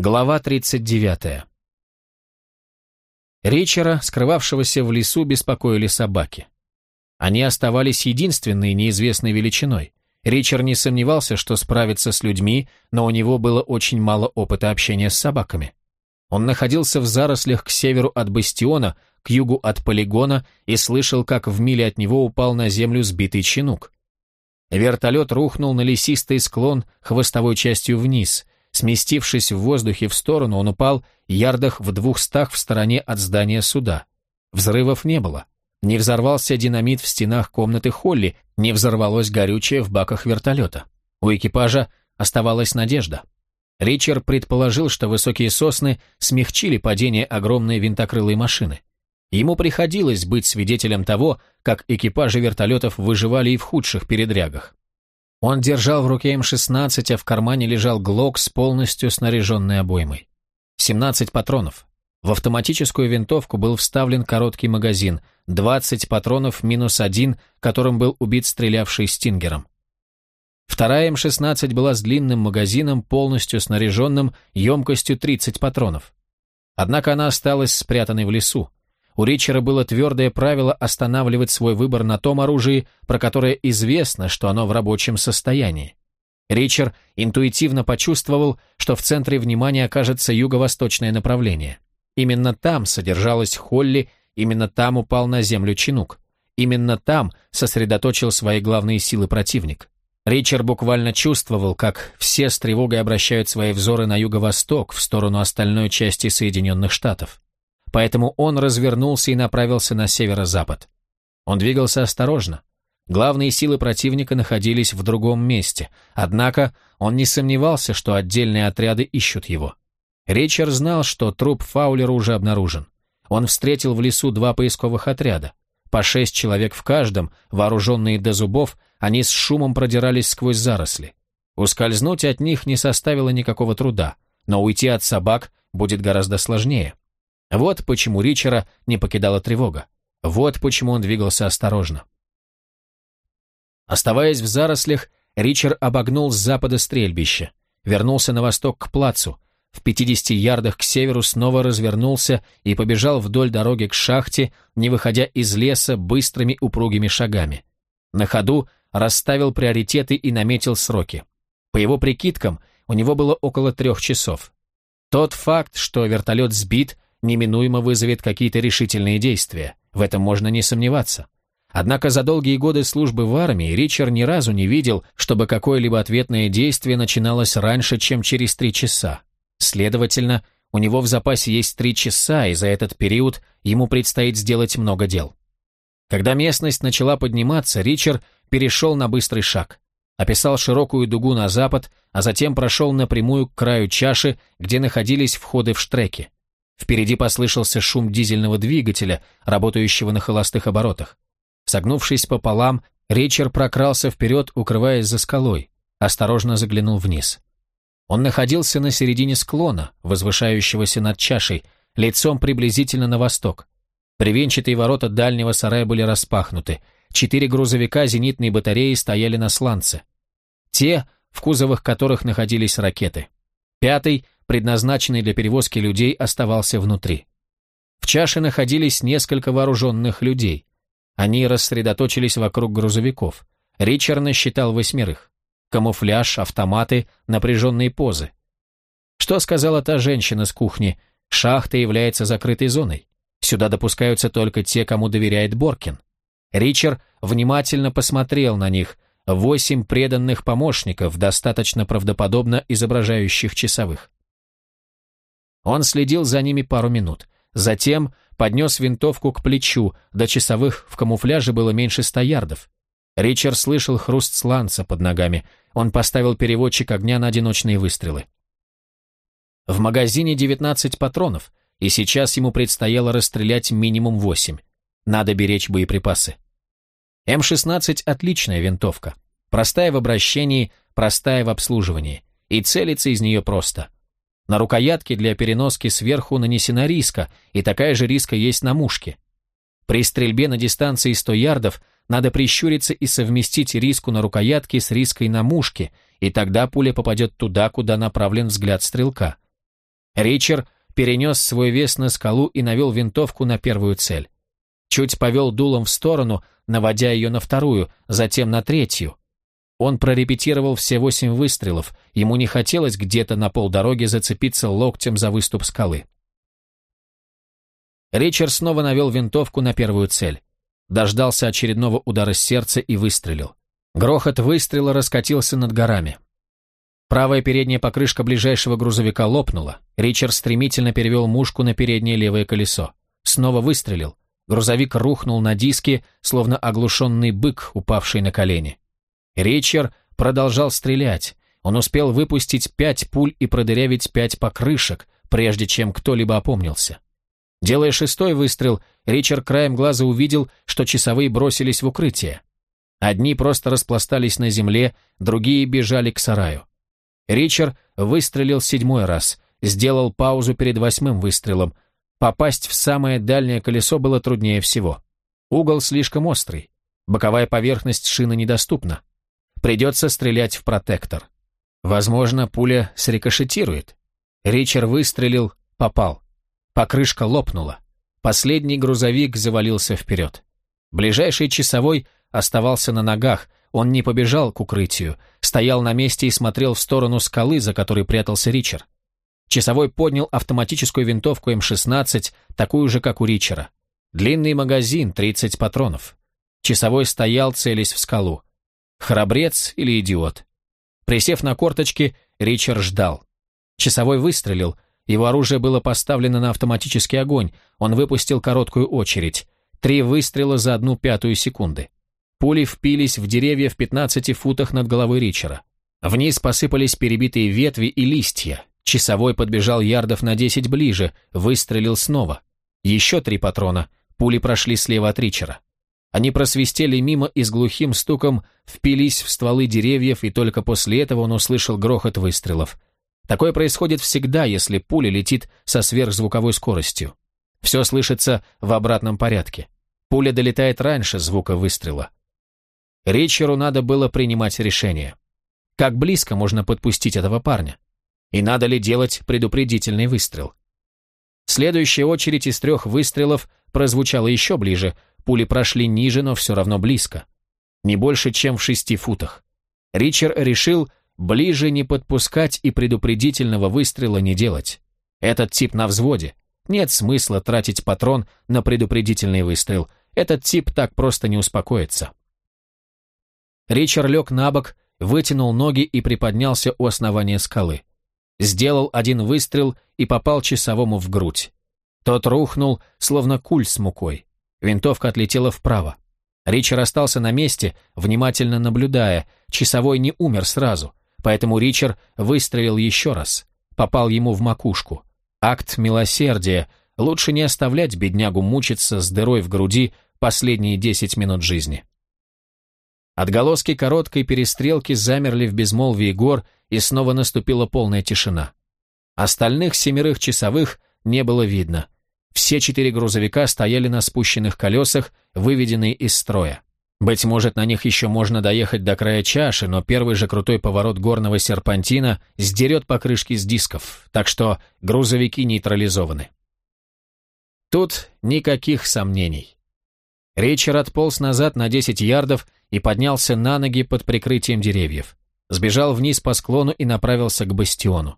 Глава 39. Ричера, скрывавшегося в лесу, беспокоили собаки. Они оставались единственной неизвестной величиной. Ричард не сомневался, что справится с людьми, но у него было очень мало опыта общения с собаками. Он находился в зарослях к северу от бастиона, к югу от полигона и слышал, как в миле от него упал на землю сбитый чинук. Вертолет рухнул на лесистый склон хвостовой частью вниз – Сместившись в воздухе в сторону, он упал ярдах в двухстах в стороне от здания суда. Взрывов не было. Не взорвался динамит в стенах комнаты Холли, не взорвалось горючее в баках вертолета. У экипажа оставалась надежда. Ричард предположил, что высокие сосны смягчили падение огромной винтокрылой машины. Ему приходилось быть свидетелем того, как экипажи вертолетов выживали и в худших передрягах. Он держал в руке М-16, а в кармане лежал ГЛОК с полностью снаряженной обоймой. 17 патронов. В автоматическую винтовку был вставлен короткий магазин, 20 патронов минус один, которым был убит стрелявший стингером. Вторая М-16 была с длинным магазином, полностью снаряженным, емкостью 30 патронов. Однако она осталась спрятанной в лесу. У Ричера было твердое правило останавливать свой выбор на том оружии, про которое известно, что оно в рабочем состоянии. Ричард интуитивно почувствовал, что в центре внимания окажется юго-восточное направление. Именно там содержалась Холли, именно там упал на землю Чинук. Именно там сосредоточил свои главные силы противник. Ричард буквально чувствовал, как все с тревогой обращают свои взоры на юго-восток, в сторону остальной части Соединенных Штатов поэтому он развернулся и направился на северо-запад. Он двигался осторожно. Главные силы противника находились в другом месте, однако он не сомневался, что отдельные отряды ищут его. Ричард знал, что труп Фаулера уже обнаружен. Он встретил в лесу два поисковых отряда. По шесть человек в каждом, вооруженные до зубов, они с шумом продирались сквозь заросли. Ускользнуть от них не составило никакого труда, но уйти от собак будет гораздо сложнее. Вот почему Ричера не покидала тревога. Вот почему он двигался осторожно. Оставаясь в зарослях, Ричард обогнул с запада стрельбище, вернулся на восток к плацу, в 50 ярдах к северу снова развернулся и побежал вдоль дороги к шахте, не выходя из леса быстрыми упругими шагами. На ходу расставил приоритеты и наметил сроки. По его прикидкам, у него было около трех часов. Тот факт, что вертолет сбит, неминуемо вызовет какие-то решительные действия, в этом можно не сомневаться. Однако за долгие годы службы в армии Ричард ни разу не видел, чтобы какое-либо ответное действие начиналось раньше, чем через три часа. Следовательно, у него в запасе есть три часа, и за этот период ему предстоит сделать много дел. Когда местность начала подниматься, Ричард перешел на быстрый шаг. Описал широкую дугу на запад, а затем прошел напрямую к краю чаши, где находились входы в штреки. Впереди послышался шум дизельного двигателя, работающего на холостых оборотах. Согнувшись пополам, Ричард прокрался вперед, укрываясь за скалой, осторожно заглянул вниз. Он находился на середине склона, возвышающегося над чашей, лицом приблизительно на восток. Привенчатые ворота дальнего сарая были распахнуты, четыре грузовика зенитной батареи стояли на сланце. Те, в кузовах которых находились ракеты. Пятый — предназначенный для перевозки людей, оставался внутри. В чаше находились несколько вооруженных людей. Они рассредоточились вокруг грузовиков. Ричард насчитал восьмерых. Камуфляж, автоматы, напряженные позы. Что сказала та женщина с кухни? Шахта является закрытой зоной. Сюда допускаются только те, кому доверяет Боркин. Ричард внимательно посмотрел на них. Восемь преданных помощников, достаточно правдоподобно изображающих часовых. Он следил за ними пару минут. Затем поднес винтовку к плечу, до часовых в камуфляже было меньше ста ярдов. Ричард слышал хруст сланца под ногами. Он поставил переводчик огня на одиночные выстрелы. В магазине 19 патронов, и сейчас ему предстояло расстрелять минимум 8. Надо беречь боеприпасы. М-16 – отличная винтовка. Простая в обращении, простая в обслуживании. И целиться из нее просто – на рукоятке для переноски сверху нанесена риска, и такая же риска есть на мушке. При стрельбе на дистанции 100 ярдов надо прищуриться и совместить риску на рукоятке с риской на мушке, и тогда пуля попадет туда, куда направлен взгляд стрелка. Ричард перенес свой вес на скалу и навел винтовку на первую цель. Чуть повел дулом в сторону, наводя ее на вторую, затем на третью. Он прорепетировал все восемь выстрелов, ему не хотелось где-то на полдороге зацепиться локтем за выступ скалы. Ричард снова навел винтовку на первую цель. Дождался очередного удара сердца и выстрелил. Грохот выстрела раскатился над горами. Правая передняя покрышка ближайшего грузовика лопнула. Ричард стремительно перевел мушку на переднее левое колесо. Снова выстрелил. Грузовик рухнул на диске, словно оглушенный бык, упавший на колени. Ричард продолжал стрелять. Он успел выпустить пять пуль и продырявить пять покрышек, прежде чем кто-либо опомнился. Делая шестой выстрел, Ричард краем глаза увидел, что часовые бросились в укрытие. Одни просто распластались на земле, другие бежали к сараю. Ричард выстрелил седьмой раз, сделал паузу перед восьмым выстрелом. Попасть в самое дальнее колесо было труднее всего. Угол слишком острый. Боковая поверхность шины недоступна. Придется стрелять в протектор. Возможно, пуля срикошетирует. Ричард выстрелил, попал. Покрышка лопнула. Последний грузовик завалился вперед. Ближайший часовой оставался на ногах, он не побежал к укрытию, стоял на месте и смотрел в сторону скалы, за которой прятался Ричард. Часовой поднял автоматическую винтовку М-16, такую же, как у Ричера. Длинный магазин, 30 патронов. Часовой стоял, целясь в скалу. Храбрец или идиот? Присев на корточки, Ричард ждал. Часовой выстрелил, его оружие было поставлено на автоматический огонь, он выпустил короткую очередь. Три выстрела за одну пятую секунды. Пули впились в деревья в 15 футах над головой Ричера. Вниз посыпались перебитые ветви и листья. Часовой подбежал ярдов на 10 ближе, выстрелил снова. Еще три патрона. Пули прошли слева от Ричера. Они просвистели мимо и с глухим стуком впились в стволы деревьев, и только после этого он услышал грохот выстрелов. Такое происходит всегда, если пуля летит со сверхзвуковой скоростью. Все слышится в обратном порядке. Пуля долетает раньше звука выстрела. Ричеру надо было принимать решение. Как близко можно подпустить этого парня? И надо ли делать предупредительный выстрел? Следующая очередь из трех выстрелов прозвучала еще ближе, пули прошли ниже, но все равно близко. Не больше, чем в шести футах. Ричард решил ближе не подпускать и предупредительного выстрела не делать. Этот тип на взводе. Нет смысла тратить патрон на предупредительный выстрел. Этот тип так просто не успокоится. Ричард лег на бок, вытянул ноги и приподнялся у основания скалы. Сделал один выстрел и попал часовому в грудь. Тот рухнул, словно куль с мукой. Винтовка отлетела вправо. Ричард остался на месте, внимательно наблюдая. Часовой не умер сразу, поэтому Ричард выстрелил еще раз. Попал ему в макушку. Акт милосердия. Лучше не оставлять беднягу мучиться с дырой в груди последние десять минут жизни. Отголоски короткой перестрелки замерли в безмолвии гор, и снова наступила полная тишина. Остальных семерых часовых не было видно. Все четыре грузовика стояли на спущенных колесах, выведенные из строя. Быть может, на них еще можно доехать до края чаши, но первый же крутой поворот горного серпантина сдерет покрышки с дисков, так что грузовики нейтрализованы. Тут никаких сомнений. Ричард отполз назад на 10 ярдов и поднялся на ноги под прикрытием деревьев. Сбежал вниз по склону и направился к бастиону.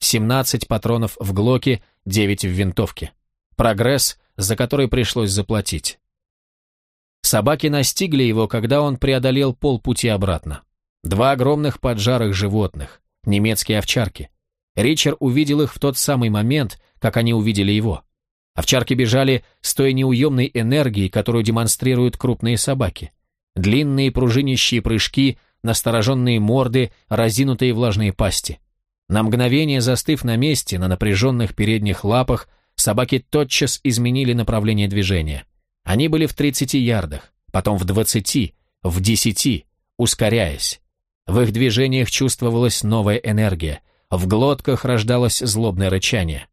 17 патронов в глоке, 9 в винтовке. Прогресс, за который пришлось заплатить. Собаки настигли его, когда он преодолел полпути обратно. Два огромных поджарых животных, немецкие овчарки. Ричард увидел их в тот самый момент, как они увидели его. Овчарки бежали с той неуемной энергией, которую демонстрируют крупные собаки. Длинные пружинищие прыжки, настороженные морды, разинутые влажные пасти. На мгновение застыв на месте, на напряженных передних лапах, собаки тотчас изменили направление движения. Они были в 30 ярдах, потом в 20, в 10, ускоряясь. В их движениях чувствовалась новая энергия, в глотках рождалось злобное рычание.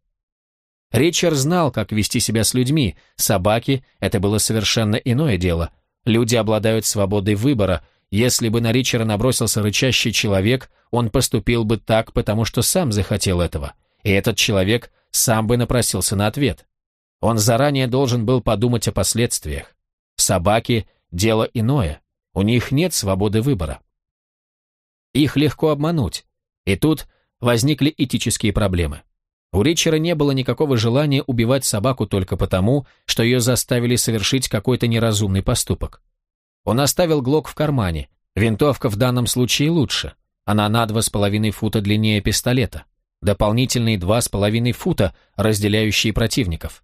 Ричард знал, как вести себя с людьми. Собаки — это было совершенно иное дело. Люди обладают свободой выбора. Если бы на Ричера набросился рычащий человек, он поступил бы так, потому что сам захотел этого. и этот человек сам бы напросился на ответ. Он заранее должен был подумать о последствиях. Собаки – дело иное, у них нет свободы выбора. Их легко обмануть, и тут возникли этические проблемы. У Ричера не было никакого желания убивать собаку только потому, что ее заставили совершить какой-то неразумный поступок. Он оставил Глок в кармане, винтовка в данном случае лучше, она на два с половиной фута длиннее пистолета, дополнительные два с половиной фута, разделяющие противников.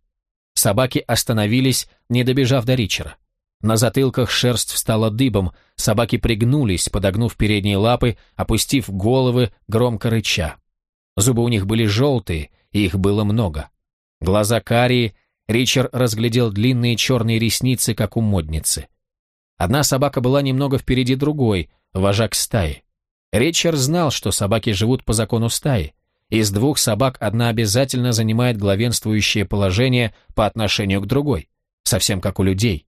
Собаки остановились, не добежав до Ричера. На затылках шерсть встала дыбом, собаки пригнулись, подогнув передние лапы, опустив головы, громко рыча. Зубы у них были желтые, и их было много. Глаза карие, Ричард разглядел длинные черные ресницы, как у модницы. Одна собака была немного впереди другой, вожак стаи. Ричард знал, что собаки живут по закону стаи. Из двух собак одна обязательно занимает главенствующее положение по отношению к другой, совсем как у людей.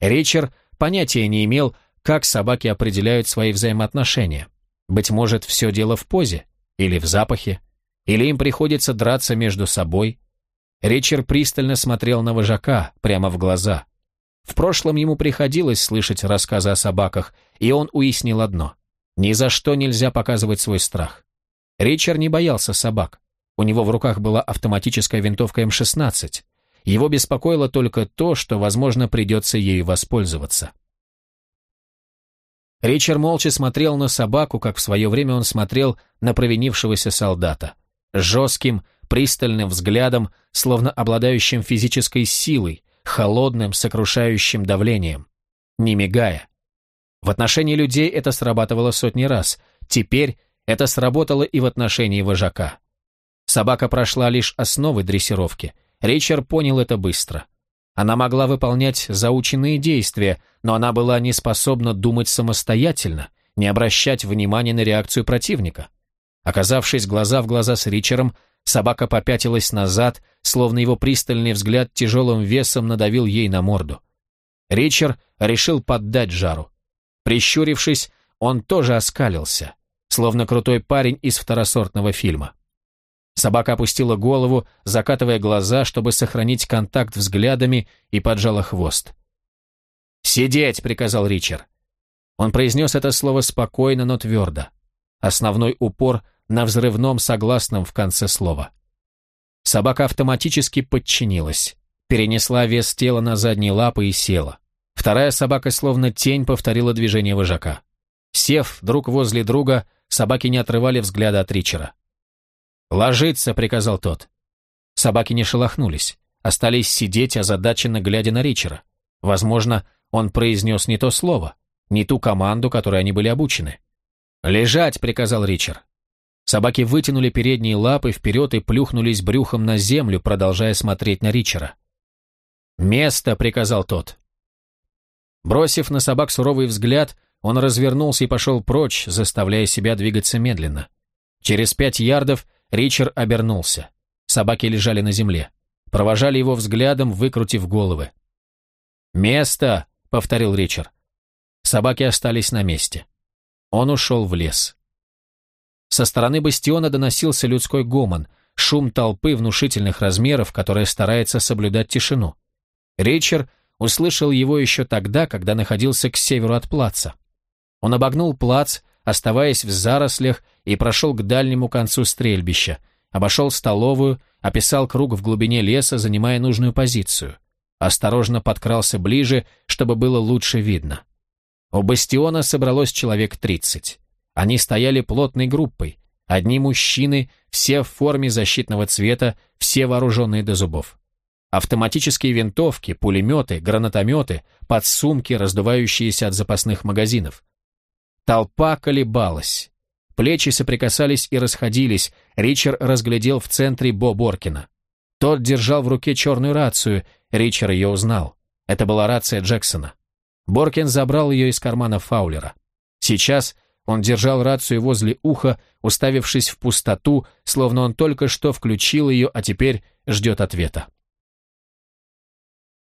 Ричард понятия не имел, как собаки определяют свои взаимоотношения. Быть может, все дело в позе, или в запахе, или им приходится драться между собой. Ричард пристально смотрел на вожака, прямо в глаза. В прошлом ему приходилось слышать рассказы о собаках, и он уяснил одно. Ни за что нельзя показывать свой страх. Ричард не боялся собак. У него в руках была автоматическая винтовка М-16. Его беспокоило только то, что, возможно, придется ею воспользоваться. Ричард молча смотрел на собаку, как в свое время он смотрел на провинившегося солдата. Жестким, пристальным взглядом, словно обладающим физической силой, холодным, сокрушающим давлением. Не мигая. В отношении людей это срабатывало сотни раз. Теперь это сработало и в отношении вожака. Собака прошла лишь основы дрессировки. Ричард понял это быстро. Она могла выполнять заученные действия, но она была не способна думать самостоятельно, не обращать внимания на реакцию противника. Оказавшись глаза в глаза с Ричером, собака попятилась назад, словно его пристальный взгляд тяжелым весом надавил ей на морду. Ричард решил поддать жару. Прищурившись, он тоже оскалился, словно крутой парень из второсортного фильма. Собака опустила голову, закатывая глаза, чтобы сохранить контакт взглядами, и поджала хвост. «Сидеть!» — приказал Ричард. Он произнес это слово спокойно, но твердо. Основной упор на взрывном согласном в конце слова. Собака автоматически подчинилась, перенесла вес тела на задние лапы и села. Вторая собака словно тень повторила движение вожака. Сев друг возле друга, собаки не отрывали взгляда от Ричера. «Ложиться!» — приказал тот. Собаки не шелохнулись, остались сидеть, озадаченно глядя на Ричера. Возможно, он произнес не то слово, не ту команду, которой они были обучены. «Лежать!» — приказал Ричард. Собаки вытянули передние лапы вперед и плюхнулись брюхом на землю, продолжая смотреть на Ричера. «Место!» — приказал тот. Бросив на собак суровый взгляд, он развернулся и пошел прочь, заставляя себя двигаться медленно. Через пять ярдов Ричард обернулся. Собаки лежали на земле. Провожали его взглядом, выкрутив головы. «Место!» — повторил Ричард. Собаки остались на месте. Он ушел в лес. Со стороны бастиона доносился людской гомон, шум толпы внушительных размеров, которая старается соблюдать тишину. Ричард услышал его еще тогда, когда находился к северу от плаца. Он обогнул плац, оставаясь в зарослях, и прошел к дальнему концу стрельбища, обошел столовую, описал круг в глубине леса, занимая нужную позицию. Осторожно подкрался ближе, чтобы было лучше видно. У бастиона собралось человек тридцать. Они стояли плотной группой. Одни мужчины, все в форме защитного цвета, все вооруженные до зубов. Автоматические винтовки, пулеметы, гранатометы, подсумки, раздувающиеся от запасных магазинов. Толпа колебалась. Плечи соприкасались и расходились. Ричард разглядел в центре Бо Боркина. Тот держал в руке черную рацию. Ричард ее узнал. Это была рация Джексона. Боркин забрал ее из кармана Фаулера. Сейчас он держал рацию возле уха, уставившись в пустоту, словно он только что включил ее, а теперь ждет ответа.